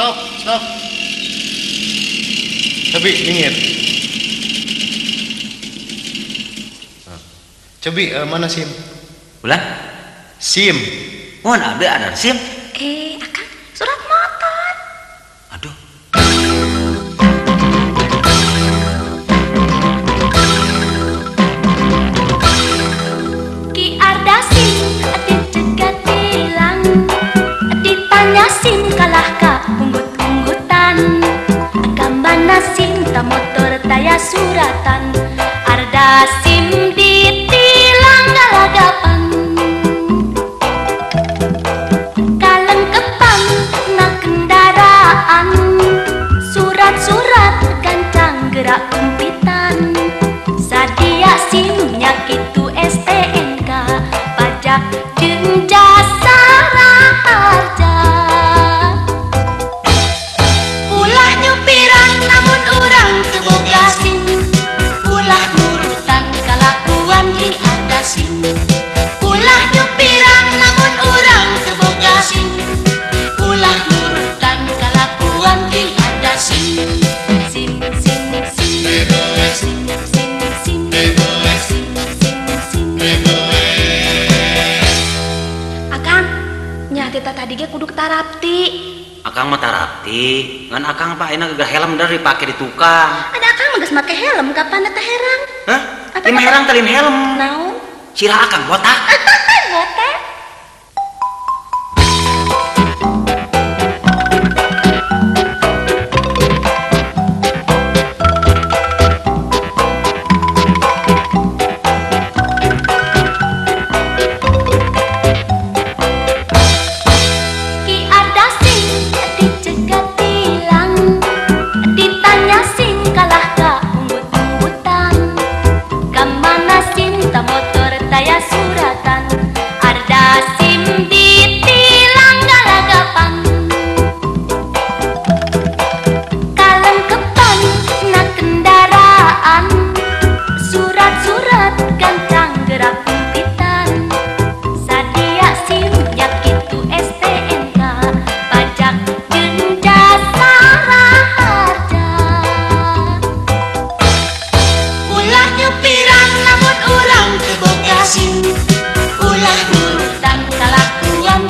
Stop, stop. Cebi, minggir. Ah. Cebi, eh, mana SIM? Bulan? SIM. Mohon ada ada SIM. Eh, suratan. Arda sim ditilang galagapan. Kalengkepan na kendaraan. Surat-surat gancang gerak kumpitan. Sadia simnya gitu STNK Pajak Ulah nyupiran namun Ulah Akang, tadi ge kudu ketarapti. Akang mah tarapti. Ngan akang pak enak gak helm dari pake di tukang. Ada akang mah geus make helm kapan eta herang? Hah? Apa herang talin helm. Naon? Sirah akang. Botak.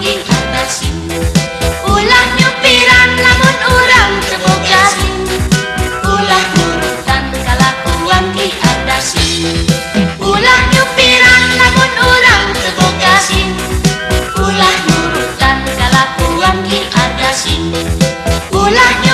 tinggi atas Ulah nyupiran lamun urang tebogas Ulah urutan kalakuan di atas Ulah nyupiran lamun urang tebogas Ulah urutan kalakuan di atas Ulah